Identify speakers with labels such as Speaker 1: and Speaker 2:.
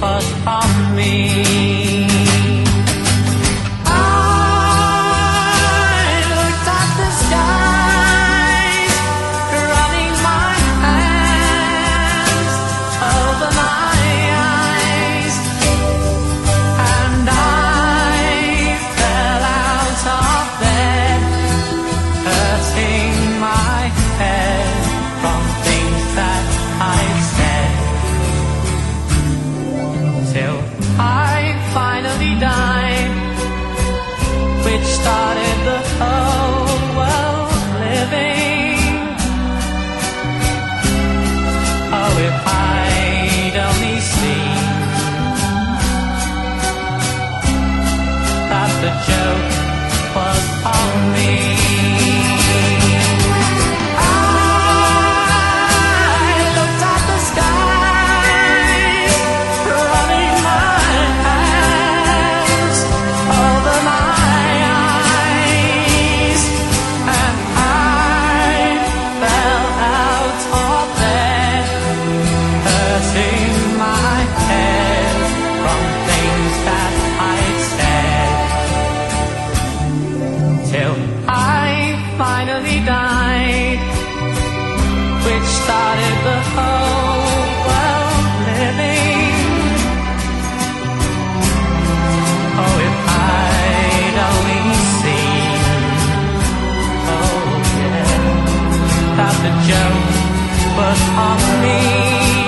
Speaker 1: put on me. está. finally died, which started the whole world living. Oh, if I'd only seen, oh yeah, that the joke was on me.